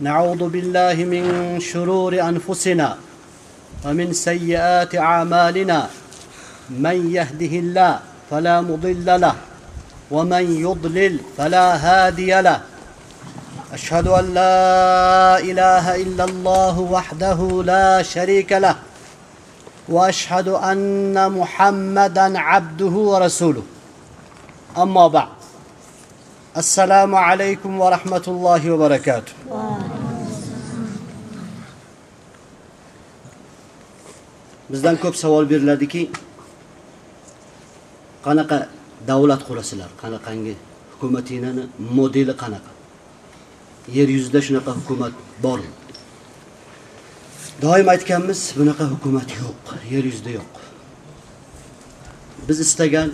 نعوذ بالله من شرور أنفسنا ومن سيئات أعمالنا. من يهده الله فلا مضل له ومن يضلل فلا هادي له. أشهد أن لا إله إلا الله وحده لا شريك له وأشهد أن محمدا عبده ورسوله. أما بعد. Assalomu alaykum va rahmatullohi va barakatuh. Bizdan ko'p savol beriladiki qanaqa davlat qurasizlar? Qanaqangi hukumatinglarni modeli qanaqa? Yer yuzida shunaqa hukumat bormi? Doim aytganmiz bunaqa hukumat yo'q yer yuzida yo'q. Biz istagan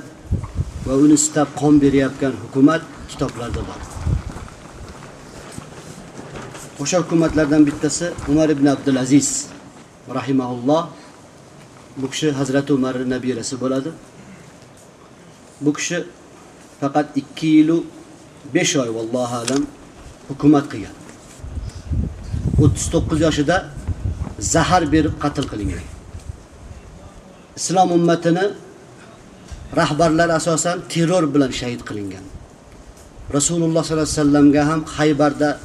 va uni istab qon berayotgan hukumat kitoblarda bor. O'sha hukumatlardan bittasi Umar ibn Abdulaziz rahimahulloh. Bu kishi Hazrat umarni nabirasi bo'ladi. Bu kishi faqat 2 yilu 5 oy vallohu alam hukumat qilgan. 39 yoshida zahar berib qatl qilingan. Islom ummatini rahbarlar asosan terror bilan shahid qilingan. Rasululloh sollallohu alayhi vasallamga ham Haybarda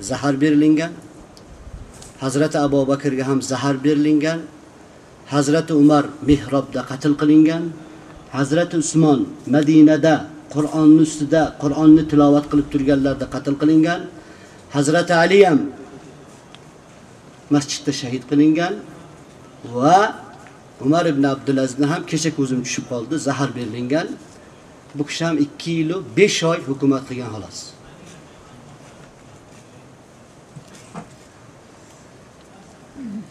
zahar berilingan. Hazrati Abu Bakrga ham zahar berilingan. Hazrati Umar mihrobda qatl qilingan. Hazrati Usmon Madinada Qur'onni ustida Qur'onni tilovat qilib turganlarda qatl qilingan. Hazrati Ali ham masjidda shahid qilingan va Umar ibn abdulazni ham kecha ko'zim tushib qoldi, zahar berilingan. Bu kishi ham 2 yil 5 oy hukumat qilgan xolos.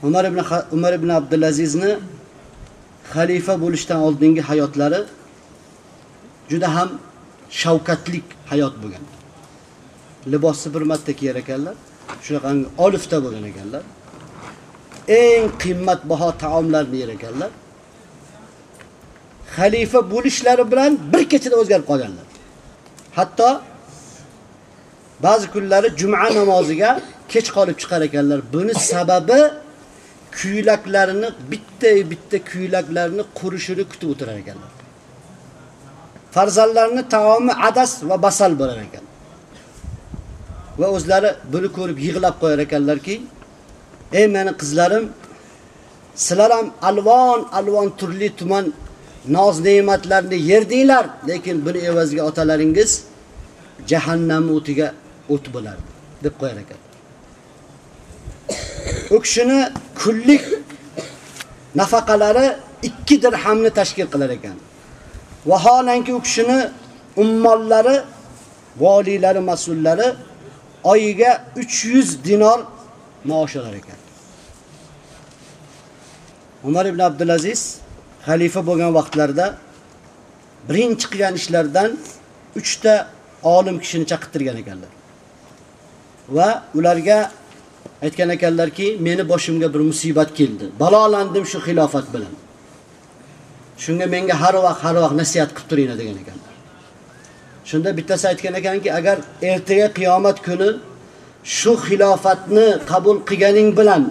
Umar ibn Umar ibn Abdulazizni xalifa bo'lishdan oldingi hayotlari juda ham shavkatlik hayot bo'lgan. Libosni bir marta kiyar ekanlar, shunaqa olifta bo'lgan ekanlar. Eng qimmatbaho taomlarni yer ekanlar. Xalifa bo'lishlari bilan bir kechada o'zgarib qolganlar. Hatto ba'zi kunlari juma namoziga kech qolib chiqar ekanlar. Buni sababi kuylaklarini bitta bitta kuylaklarini qurishini kutib o'tirar ekanlar. Farzandlarini taomi adas va basal bo'lar ekan. Va o'zlari buni ko'rib yig'lab qo'yar ekanlarki, "Ey meni qizlarim, sizlar ham alvon alvon turli tuman noz ne'matlarni yerdinglar, lekin buni evaziga otalaringiz jahannam o'tiga o't bo'lardi deb qo'yar ekan. U kishini kunlik nafaqalari 2 dirhamni tashkil qilar ekan. Vaholanki u kishini ummollari, valiylari, mas'ullari oyiga 300 dinor maosh olar ekan. Umar ibn Abdulaziz xalifa bo'lgan vaqtlarda birinchi qilgan ishlardan 3 ta olim kishini chaqirtirgan ekanlar. Va ularga aytgan ekanlarki, meni boshimga bir musibat keldi. Balolandim shu xilofat bilan. Shunga menga har vaqt har vaqt nasihat qilib turinglar degan ekanlar. Shunda bittasi aytgan ekanki, agar ertaga qiyomat kuni shu xilofatni qabul qilganing bilan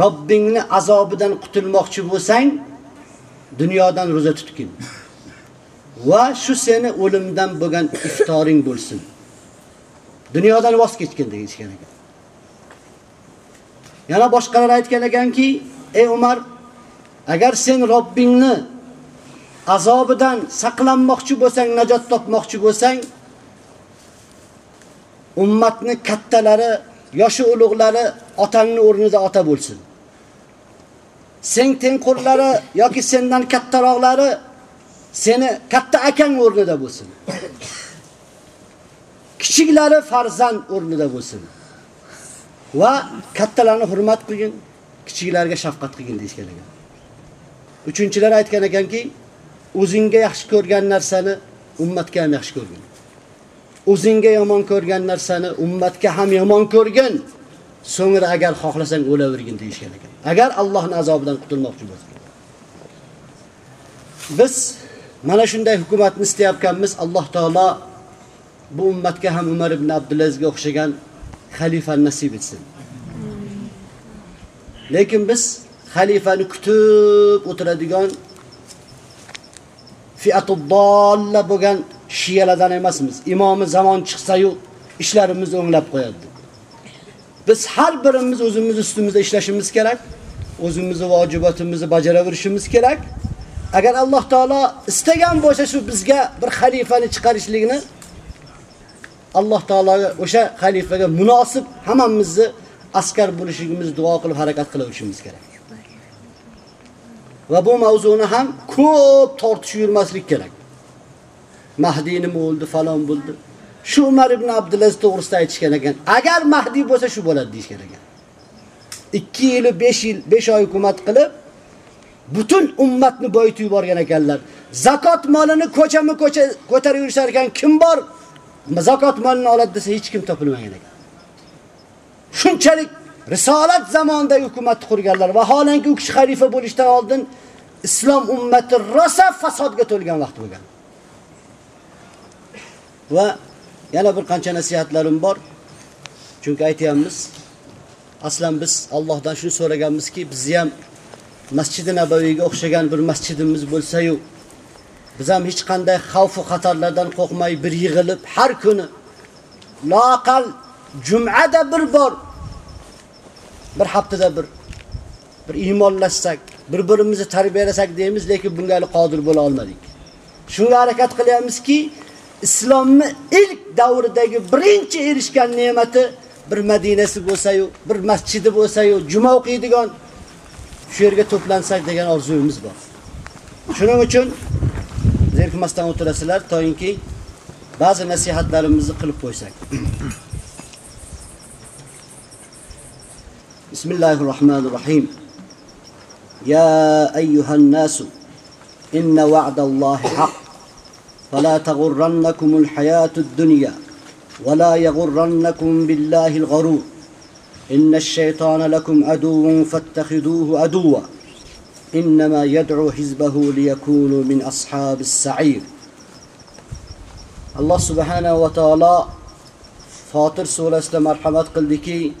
Robbingni azobidan qutulmoqchi bo'lsang, dunyodan roza tutgin. Va shu seni o'limdan bo'lgan iftoring bo'lsin. Dunyodan voz kechgin degan ekan. Yana boshqalar aytgan ekanki, ey Umar, agar sen Robbingni azobidan saqlanmoqchi bo'lsang, najot topmoqchi bo'lsang, ummatni kattalari, yoshi ulug'lari otangni o'rnida ota bo'lsin. Sen tengqurlari yoki sendan kattaroqlari seni katta akang o'rnida bo'lsin. Kichiklari farzand o'rnida bo'lsin. Va kattalarni hurmat qilgin, kichiklarga shafqat qilgin deyshgan ekan. Uchinchilar aytgan ekanki, o'zingga yaxshi ko'rgan narsani ummatga ham yaxshi ko'rgin. O'zingga yomon ko'rgan narsani ummatga ham yomon ko'rgin. So'ngra agar xohlasang o'lavergin deyishgan ekan. Agar Allohning azobidan qutulmoqchi bo'lsang. Biz mana shunday hukumatni istayotganmiz. Alloh taolo bu ummatga ham Umar ibn Abdulazizga o'xshagan xalifa nasib etsin. Lekin biz xalifani kutib o'tiradigan fiatud dolla bo'lgan shiyalardan emasmiz. Imomi zamon chiqsa-yu ishlarimizni o'nglab qo'yadi. Biz har birimiz o'zimiz ustimizda ishlashimiz kerak. O'zimizni vojibotimizni bajaraverishimiz kerak. Agar Alloh taolo istagan bo'lsa shu bizga bir xalifani chiqarishligini Alloh taologa o'sha xalifaga munosib hammamizni askar bo'lishimizni duo qilib harakat qilaverishimiz kerak. Va bu mavzuni ham ko'p tortishib yurmaslik kerak. Mahdi nima bo'ldi, falon bo'ldi. Shu Umar ibn Abdulaziz to'g'risida aytishgan ekan. Agar Mahdi bo'lsa shu bo'ladi deyishgan ekan. 2 yil, 5 yil, 5 oy hukumat qilib butun ummatni boyitib yuborgan ekanlar. Zakot molini ko'chama-ko'cha ko'tarib yurishar ekan, kim bor? Zakot molini oladi desa hech kim topilmagan ekan. Shunchalik risolat zamonida hukumat qurganlar va holanki u kishi xalifa bo'lishdan oldin islom ummati rosa fasodga to'lgan vaqt bo'lgan. Va yana bir qancha nasihatlarim bor. Chunki aytayapmiz, aslan biz Allohdan shuni so'raganmizki, bizni ham Masjid-i Nabaviyga o'xshagan bir masjidimiz bo'lsa-yu, biz ham hech qanday xavf va xatarlardan qo'rqmay bir yig'ilib har kuni loqal jumada bir bor bir haftada bir bir iymonlashsak, bir-birimizni tarbiyalasak deymiz, lekin bunga hali qodir bo'la olmadik. Shunga harakat qilyapmizki, islomni ilk davridagi birinchi erishgan ne'mati bir Madinasi bo'lsa-yu, bir masjidi bo'lsa-yu, juma o'qiydigan shu yerga to'plansak degan orzuyimiz bor. Shuning uchun zerikmasdan o'tirasizlar toyinki ba'zi nasihatlarimizni qilib qo'ysak. Bismillahirrohmanirrohim. Ya ayyuhan nasu inna wa'dallahi haqq فلا تغرنكم الحياة الدنيا ولا يغرنكم بالله الغرور. إن الشيطان لكم عدو فاتخذوه عدوا. إنما يدعو حزبه ليكونوا من أصحاب السعير. الله سبحانه وتعالى Fatir surasida marhamat qildiki,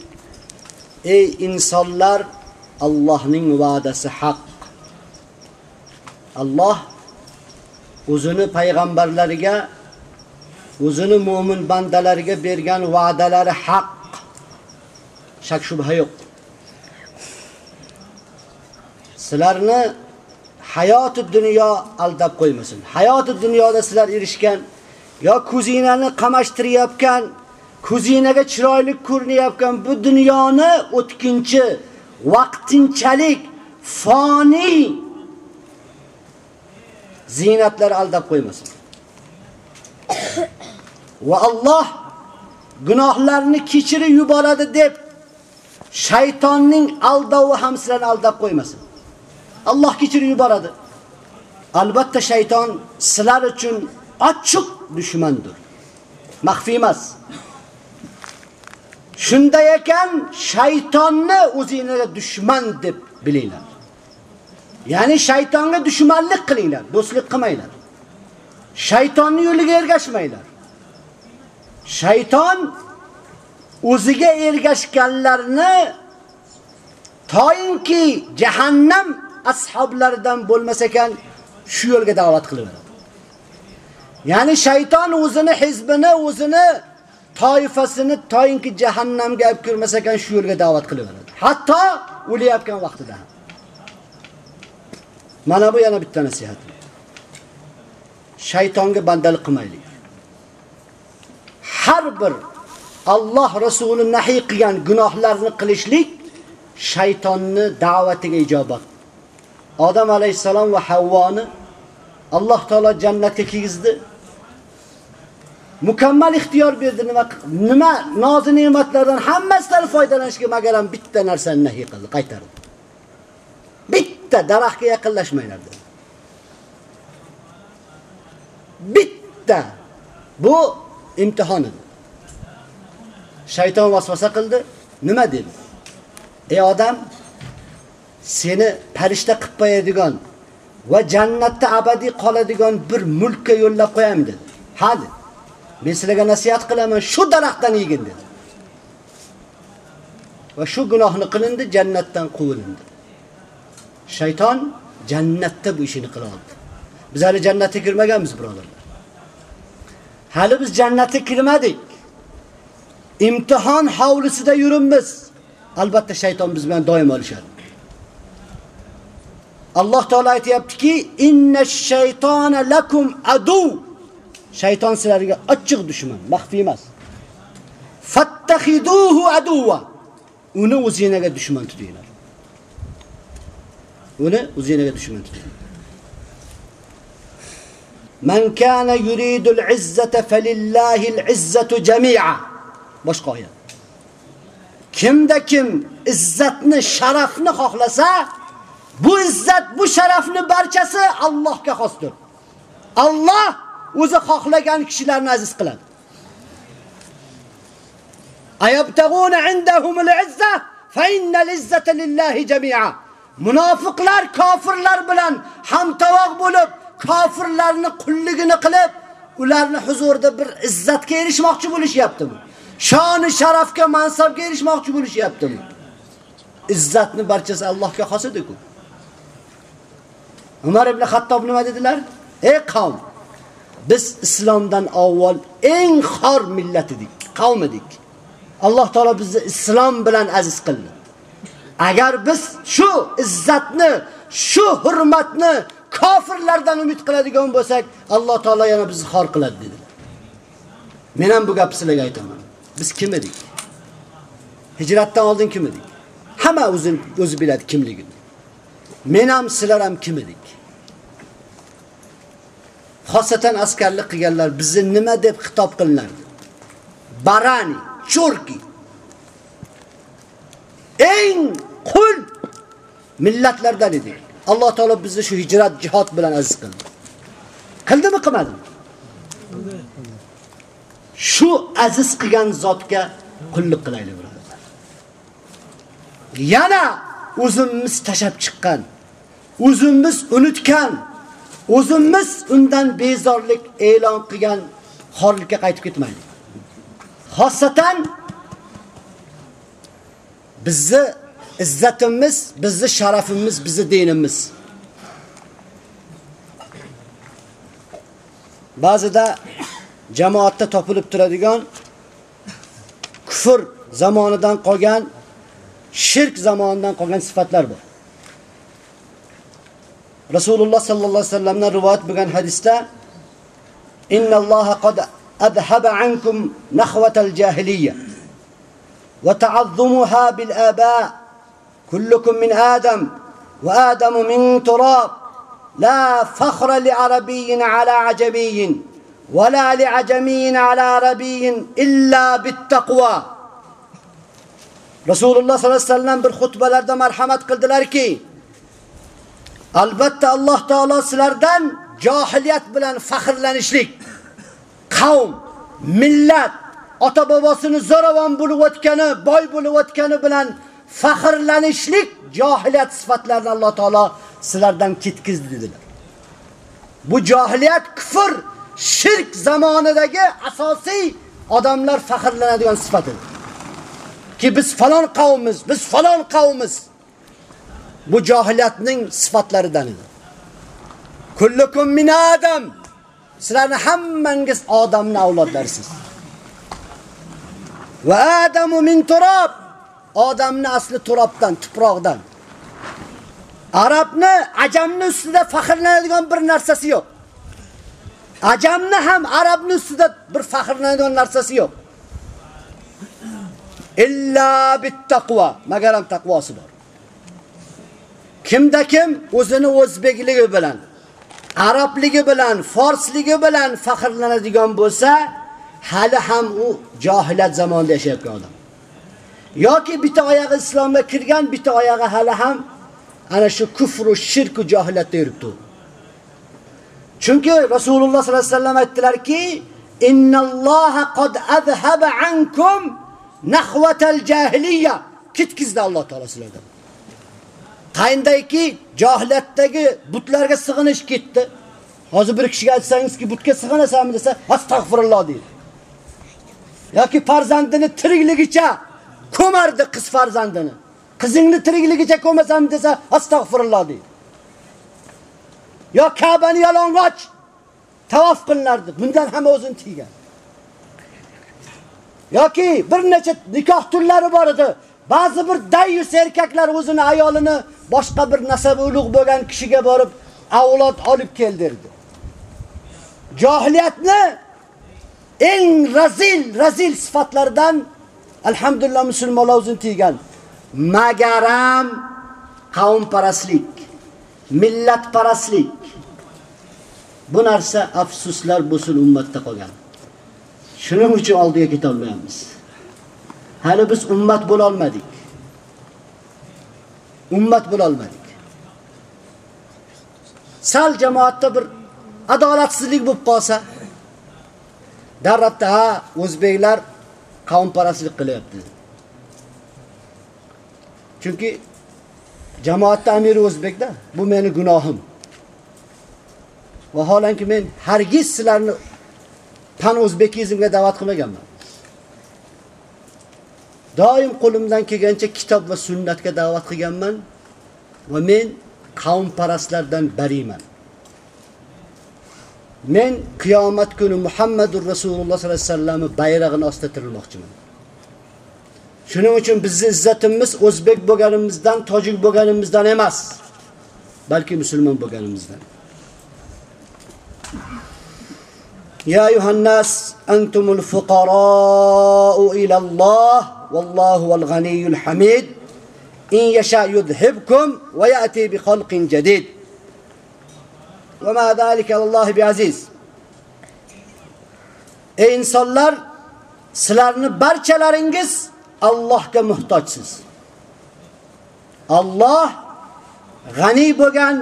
ey insonlar, Allohning va'dasi haq. Alloh o'zini payg'ambarlariga, o'zini mu'min bandalariga bergan va'dalari haq. Shak shubha yo'q. Sizlarni hayoti dunyo aldab qo'ymasin. Hayoti dunyoda sizlar erishgan yo kuzinani qamashtirayotgan, kuzinaga chiroyli ko'rinayotgan bu dunyoni o'tkinchi, vaqtinchalik, foniy ziynatlar aldab qo'ymasin. Va Alloh gunohlarni kechirib yuboradi deb shaytonning aldovi ham sizlarni aldab qo'ymasin. Alloh kechirib yuboradi. Albatta shayton sizlar uchun ochiq dushmandir. Maxfi emas. Shunday ekan shaytonni o'zingizga dushman deb bilinglar. Ya'ni shaytonga dushmanlik qilinglar, do'stlik qilmanglar. Shaytonning yo'liga ergashmanglar. Shayton o'ziga ergashganlarni toyinki jahannam ashablaridan bo'lmasa ekan shu yo'lga da'vat qilaveradi. Ya'ni shayton o'zini hizbini, o'zini toifasini toyinki jahannamga olib kirmasa ekan shu yo'lga da'vat qilaveradi. Hatto o'layotgan vaqtida ham. Mana bu yana bitta nasihat. Shaytonga bandalik qilmaylik. Har bir Alloh Rasuli nahiy qilgan gunohlarni qilishlik shaytonni da'vatiga ijobat. Odam alayhisalom va Havvoni Alloh taolo jannatga kiygizdi. mukammal ixtiyor berdi nima nima nozi ne'matlardan hammasidan foydalanishga magaram bitta narsani nahiy qildi, qaytardi. Bitta daraxtga yaqinlashmanglar dedi. Bitta bu imtihon edi. Shayton vasvasa qildi, nima dedi? Ey odam, seni farishta qilib qo'yadigan va jannatda abadiy qoladigan bir mulkka yo'llab qo'yam dedi. Ha dedi. Men sizlarga nasihat qilaman, shu daraxtdan yegin dedi. Va shu gunohni qilindi, jannatdan quvilindi. Shayton jannatda bu ishini qila oldi. Biz hali jannatga kirmaganmiz, birodarlar. Hali biz jannatga kirmadik. Imtihon hovlisida yuribmiz. Albatta shayton biz bilan doim olishadi. Alloh taolo aytayaptiki, innash shaytona lakum adu. Shayton sizlarga ochiq dushman, maxfi emas. Fattahiduhu aduwa. Uni o'zingizga dushman tutinglar. Uni o'zingizga dushman tutinglar. Man kana yuridu izzata falillahi al-izzatu jami'a. Boshqa oyat. Kimda kim izzatni, sharafni xohlasa, bu izzat, bu sharafni barchasi Allohga xosdir. Alloh o'zi xohlagan kishilarni aziz qiladi. Ayabtaguna indahumul izza fa innal izzata lillahi jami'a. Munofiqlar kofirlar bilan hamtovoq bo'lib, kofirlarni qulligini qilib, ularni huzurida bir izzatga erishmoqchi bo'lishyaptimi? Shoni sharafga, mansabga erishmoqchi bo'lishyapti. Izzatni barchasi Allohga xos edi-ku. Umar ibn Xattob nima dedilar? Ey qavm, biz islomdan avval eng xor millat edik, qavm edik. Alloh taolo bizni islom bilan aziz qildi. Agar biz shu izzatni, shu hurmatni kofirlardan umid qiladigan bo'lsak, Alloh taolo yana bizni xor qiladi dedi. Men ham bu gapni sizlarga aytaman. Biz kim edik? Hijratdan oldin kim edik? Hamma o'zini o'zi biladi kimligini. Men ham sizlar ham kim edik? Xosatan askarlik qilganlar bizni nima deb xitob qilinardi? Barani, churki. Eng millatlardan edik. Alloh taolo bizni shu hijrat jihad bilan aziz qildi. Qildimi, qilmadimi? Shu aziz qilgan zotga qullik qilaylik, birodarlar. Yana o'zimiz tashab chiqqan, o'zimiz unutgan o'zimiz undan bezorlik e'lon qilgan xorlikka qaytib ketmaylik. Xossatan bizni izzatimiz, bizni sharafimiz, bizni dinimiz. Ba'zida jamoatda topilib turadigan kufr zamonidan qolgan, shirk zamonidan qolgan sifatlar bor. Rasululloh sallallohu alayhi vasallamdan rivoyat bo'lgan hadisda Innalloha qad adhaba ankum nahwatal jahiliyya wa ta'azzumuha bil aba kullukum min adam wa adamu min turab la fakhra li arabiyyin ala ajamiyyin ولا لعجمي على عربي إلا بالتقوى Rasululloh sollallohu alayhi vasallam bir xutbalarda marhamat qildilarki, albatta Alloh taolo sizlardan johiliyat bilan faxrlanishlik, qavm, millat, ota bobosini zo'ravon bo'lib o'tgani, boy bo'lib o'tgani bilan faxrlanishlik jahiliyat sifatlarini Alloh taolo sizlardan ketkizdi dedilar. Bu jahiliyat kufr, shirk zamonidagi asosiy odamlar faxrlanadigan sifat edi. Ki biz falon qavmimiz, biz falon qavmimiz. Bu jahiliyatning sifatlaridan edi. Kullukum min adam. Sizlarning hammangiz odamning avlodlarisiz. Va adamu min turab. Odamni asli turobdan, tuproqdan. Arabni, ajamni ustida faxrlanadigan bir narsasi yo'q. Ajamni ham arabni ustida bir faxrlanadigan narsasi yo'q. Illa bit taqvo, magar ham taqvosi bor. Kimda kim o'zini o'zbekligi bilan, arabligi bilan, forsligi bilan faxrlanadigan bo'lsa, hali ham u jahilat zamonida yashayotgan odam. Yoki bitta oyog'i islomga kirgan, bitta oyog'i hali ham ana shu kufr va shirk va johilatda yuribdi. Chunki Rasululloh sollallohu alayhi vasallam aytdilarki, "Innalloha qad azhaba ankum nahwatal jahiliyya." Kitkizdi Alloh taolo sizlardan. Qayindayki johilatdagi butlarga sig'inish ketdi. Hozir bir kishiga aytsangizki, butga sig'inasanmi desa, astag'firulloh deydi. yoki farzandini tirikligicha ko'mardi qiz farzandini. Qizingni tirikligicha ko'masam desa, astag'firulloh deydi. Yo Ka'bani yalang'och tavof qilinardi. Bundan ham o'zini tiygan. yoki bir necha nikoh turlari bor edi. Ba'zi bir dayus erkaklar o'zini ayolini boshqa bir nasab ulug' bo'lgan kishiga borib avlod olib keldirdi. Jahiliyatni eng razil razil sifatlardan alhamdulillah musulmonlar o'zini tiygan. Magaram qavm paraslik, millat paraslik. Bu narsa afsuslar bo'lsin ummatda qolgan. Shuning uchun oldiga keta olmaymiz. Hali biz ummat bo'la olmadik. Ummat bo'la olmadik. Sal jamoatda bir adolatsizlik bo'lib qolsa, darratda o'zbeklar qavm parastlik qilyapti. Chunki jamoatda Amir o'zbekda, bu meni gunohim. Vaholanki men hargiz sizlarni pan o'zbekizmga da'vat qilmaganman. Doim qo'limdan kelgancha kitob va sunnatga da'vat qilganman va men qavm parastlardan bariman. Men qiyomat kuni Muhammadur Rasululloh sollallohu alayhi vasallamni bayrog'ini ostida tirilmoqchiman. Shuning uchun bizning izzatimiz o'zbek bo'lganimizdan, tojik bo'lganimizdan emas, balki musulmon bo'lganimizdan. يا أيها الناس أنتم الفقراء إلى الله والله هو الغني الحميد إن يشاء يذهبكم ويأتي بخلق جديد Ve ma zalike Allahi bi aziz. Ey insonlar, sizlarni barchalaringiz Allohga muhtojsiz. Alloh g'ani bo'lgan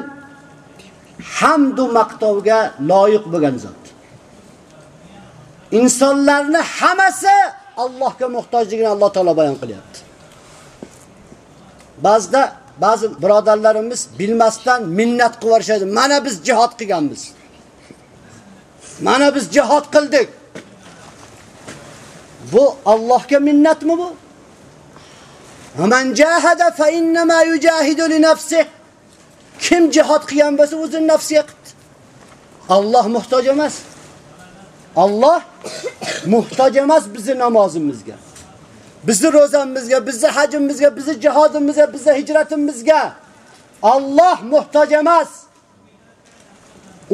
hamd va maqtovga loyiq bo'lgan zot. Insonlarni hammasi Allohga muhtojligini Alloh taolo bayon qilyapti. Ba'zida ba'zi birodarlarimiz bilmasdan minnat qilarishadi. Mana biz jihad qilganmiz. Mana biz jihad qildik. Bu Allohga minnatmi bu? Man jahada fa innama yujahidu li nafsihi. Kim jihad qilgan bo'lsa o'zining nafsiga qildi. Alloh muhtoj emas. Alloh muhtoj emas bizning namozimizga. Bizning ro'zamizga, bizning hajimizga, bizning jihodimizga, bizning hijratimizga. Allah muhtoj emas.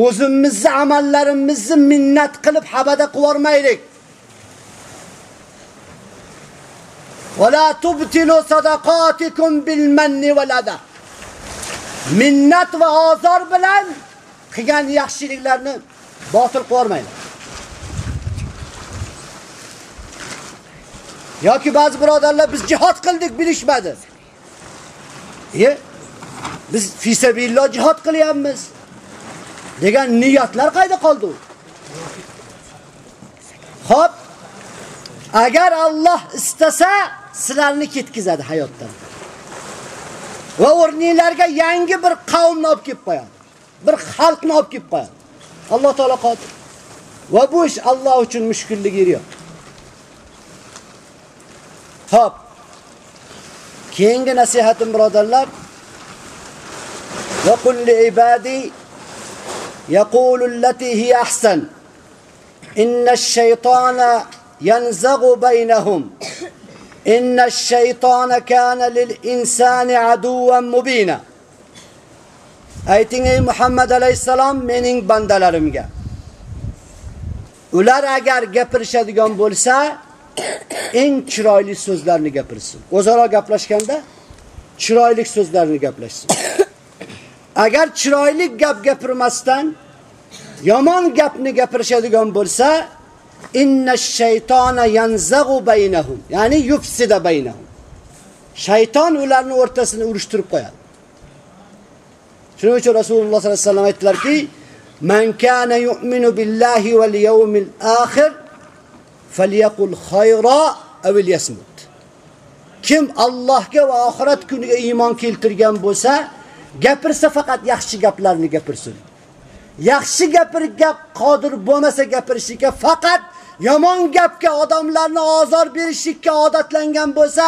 O'zimizni amallarimizni minnat qilib habada qivormaylik. ولا تبتلوا صدقاتكم بالمن والأذى minnat va ozor bilan qilgan yaxshiliklarni botil qilmaylik. Yoki ba'zi birodarlar biz jihad qildik bilishmadi. E biz fi sabilillah jihad qilyapmiz degan niyatlar qayda qoldi? Xo'p, agar Alloh istasa sizlarni ketkizadi hayotdan. Va o'rninglarga yangi bir qavmni olib kelib qo'yadi. Bir xalqni olib kelib qo'yadi. Alloh taolo qodir. Va bu ish Alloh uchun mushkullik yo'q. Hop. Keyingi nasihatim birodarlar. Va qul li ibadi yaqulu allati hi ahsan. Inna ash-shaytana yanzaghu baynahum Inna ash-shaytana kana lil insani aduwwan mubina. Ayting ey Muhammad alayhisalom mening bandalarimga. Ular agar gapirishadigan bo'lsa, eng chiroyli so'zlarni gapirsin. O'zaro gaplashganda chiroyli so'zlarni gaplashsin. Agar chiroyli gap gapirmasdan yomon gapni gapirishadigan bo'lsa, inna shaytona yanzagu baynahum, ya'ni yufsida baynahum. Shayton ularni o'rtasini urushtirib qo'yadi. Shuning uchun Rasululloh sollallohu alayhi vasallam aytdilarki, "Man kana yu'minu billahi val yawmil akhir falyaqul khayra aw liyasmut." Kim Allohga va oxirat kuniga iymon keltirgan bo'lsa, gapirsa faqat yaxshi gaplarni gapirsin. Yaxshi gapirga qodir bo'lmasa gapirishga faqat yomon gapga odamlarni ozor berishga odatlangan bo'lsa,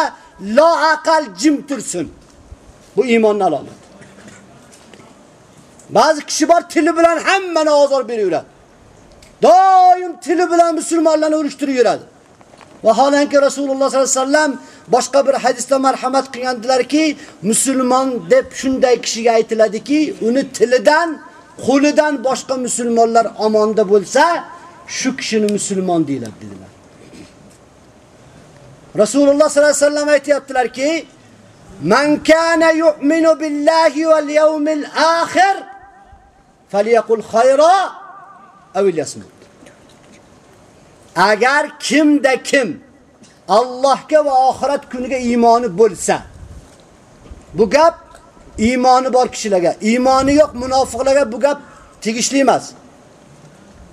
loaqal jim tursin. Bu iymonning alomati. Ba'zi kishi bor tili bilan hammani ozor beraveradi. Doim tili bilan musulmonlarni urushtirib yuradi. Vaholanki Rasululloh sollallohu alayhi vasallam boshqa bir hadisda marhamat qilgandilarki, musulmon deb shunday kishiga aytiladiki, uni tilidan, qo'lidan boshqa musulmonlar omonda bo'lsa, shu kishini musulmon deyiladi dedilar. Rasululloh sollallohu alayhi vasallam aytayaptilarki, "Man kana yu'minu billahi wal yawmil akhir falyaqul khayra aw liyasmut." Agar kimda kim Allohga va oxirat kuniga iymoni bo'lsa, bu gap iymoni bor kishilarga, iymoni yo'q munofiqlarga bu gap tegishli emas.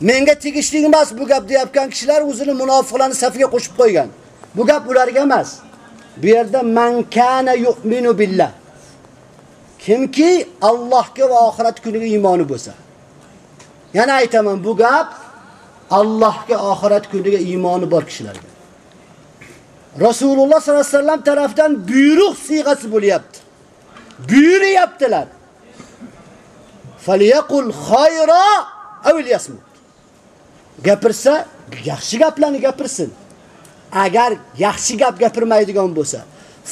Menga tegishli emas bu gap deyotgan kishilar o'zini munofiqlarning safiga qo'shib qo'ygan. Bu gap ularga emas. Bu yerda man kana yu'minu billah. Kimki Allohga va oxirat kuniga iymoni bo'lsa. Yana aytaman, bu gap Allohga oxirat kuniga iymoni bor kishilarga. Rasululloh sollallohu alayhi vasallam tarafdan buyruq siyg'asi bo'lyapti. Buyuryaptilar. Falyaqul khayra aw yasmut. Gapirsa, yaxshi gaplarni gapirsin. Agar yaxshi gap gapirmaydigan bo'lsa,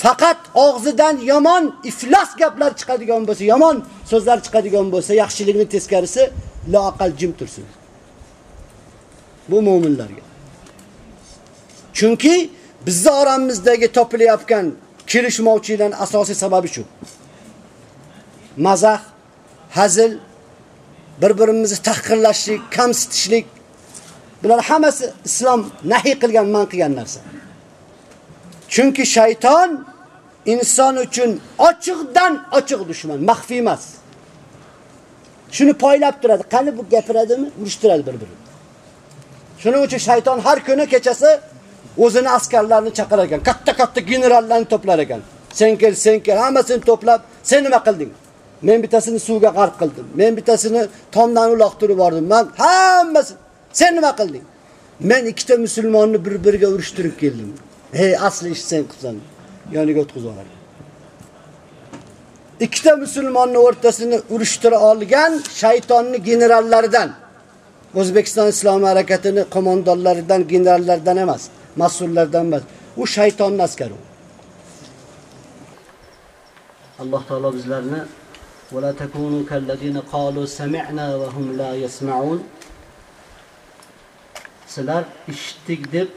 faqat og'zidan yomon iflos gaplar chiqadigan bo'lsa, yomon so'zlar chiqadigan bo'lsa, yaxshilikning teskarisi loaqal jim tursin. Bu mu'minlarga. Chunki bizni oramizdagi topilayotgan kelishmovchiliklarning asosiy sababi shu. Mazah, hazil, bir-birimizni tahqirlashlik, kamsitishlik bular hammasi islom nahiy qilgan, man qilgan narsa. Chunki shayton inson uchun ochiqdan ochiq dushman, maxfiy emas. Shuni poylab turadi. Qani bu gapiradimi? Urishtiradi bir-birini. Shuning uchun shayton har kuni kechasi o'zini askarlarini chaqirar ekan, katta-katta generallarni to'plar ekan. Sen kel, sen kel, hammasini to'plab, sen nima qilding? Men bittasini suvga g'arq qildim. Men bittasini tomdan uloqtirib bordim. Men hammasi sen nima qilding? Men ikkita musulmonni bir-biriga urushtirib keldim. Hey, asli ish sen qilsan. Yoniga o'tkazib olar. Ikkita musulmonni o'rtasini urushtira olgan shaytonning generallaridan O'zbekiston islom harakatini qo'mondonlaridan, generallardan emas, mas'ullardan emas. U shaytonning askari. Alloh taolo bizlarni ولا تكونوا كالذين قالوا سمعنا وهم لا يسمعون sizlar eshitdik deb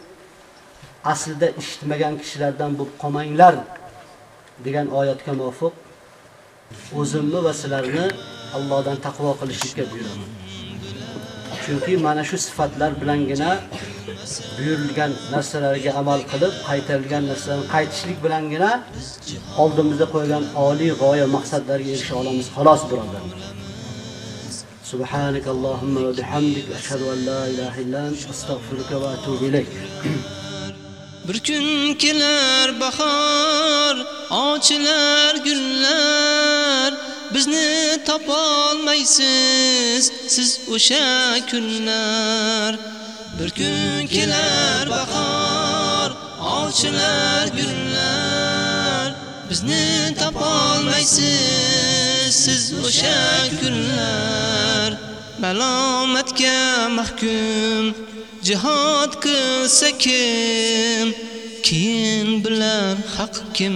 aslida eshitmagan kishilardan bo'lib qolmanglar degan oyatga muvofiq o'zimni va sizlarni Allohdan taqvo qilishga buyuraman. Chunki mana shu sifatlar bilangina buyurilgan narsalarga amal qilib, qaytarilgan narsalarni qaytishlik bilangina oldimizda qo'ygan oliy g'oya maqsadlarga erisha olamiz. Xolos birodarlar. سبحانك اللهم وبحمدك أشهد أن لا إله إلا أنت أستغفرك وأتوب إليك Bir kun kelar bahor, ochilar gullar, bizni topolmaysiz siz o'sha kunlar. Bir kun kelar bahor, ochilar gullar, bizni topolmaysiz siz o'sha kunlar. Malomatga mahkum jihad qilsa kim keyin bilar haq kim